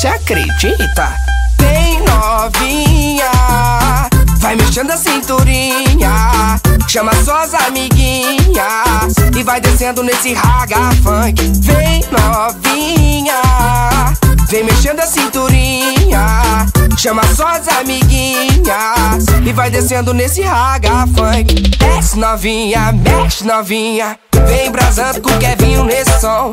Se acredita? Tem novinha, vai mexendo a cinturinha. Chama suas amiguinhas e vai descendo nesse raga funk. Vem novinha, vem mexendo a cinturinha. Chama suas amiguinhas e vai descendo nesse raga funk. Desce novinha, mexe novinha, vem brasando com o Kevinho nesse som.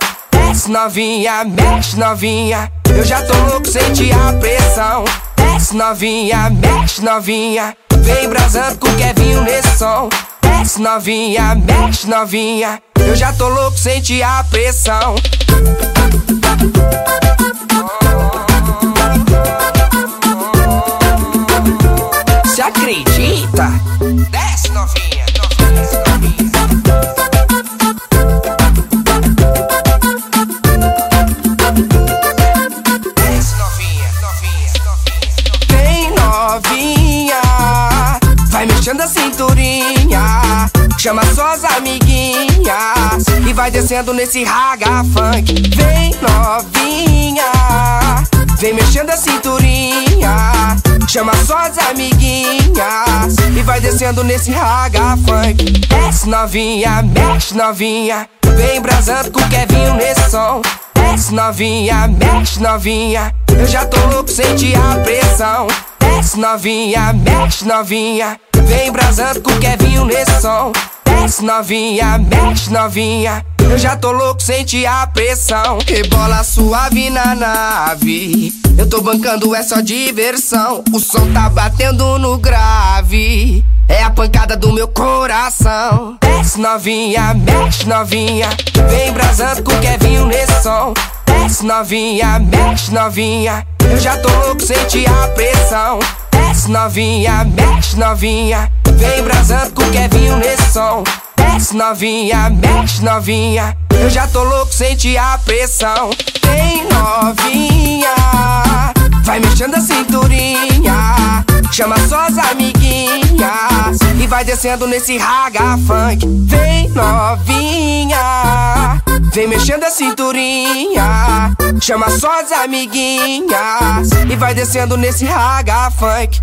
Desce novinha, mexe novinha. Eu já tô louco, senti a pressão. Desce novinha, mexe novinha. Vem brasando com o Kevinho nesse som. Desce novinha, mexe novinha. Eu já tô louco, senti a pressão. Se acredita? Desce novinha, vai mexendo a cinturinha. Chama suas amiguinhas e vai descendo nesse raga funk. Vem novinha, vem mexendo a cinturinha. Chama suas amiguinhas e vai descendo nesse raga funk. Desce novinha, mexe novinha, vem brasando com o Kevinho nesse som. Desce novinha, mexe novinha. Eu já tô louco, senti a pressão. Desce novinha, mexe novinha. Vem brasando com o Kevinho nesse som. Desce novinha, mexe novinha. Eu já tô louco, senti a pressão. Rebola suave na nave. Eu tô bancando, é só diversão. O som tá batendo no grave. É a pancada do meu coração. Desce novinha, mexe novinha. Vem brasando com o Kevinho nesse som. Desce novinha, mexe novinha. Eu já tô louco, senti a pressão. Desce novinha, mexe novinha. Vem brasando com o Kevinho nesse som. Desce novinha, mexe novinha. Eu já tô louco, senti a pressão. Tem novinha, vai mexendo a cinturinha. Chama suas amiguinhas e vai descendo nesse raga funk. Vem novinha, vem mexendo a cinturinha. Chama suas amiguinhas e vai descendo nesse raga funk.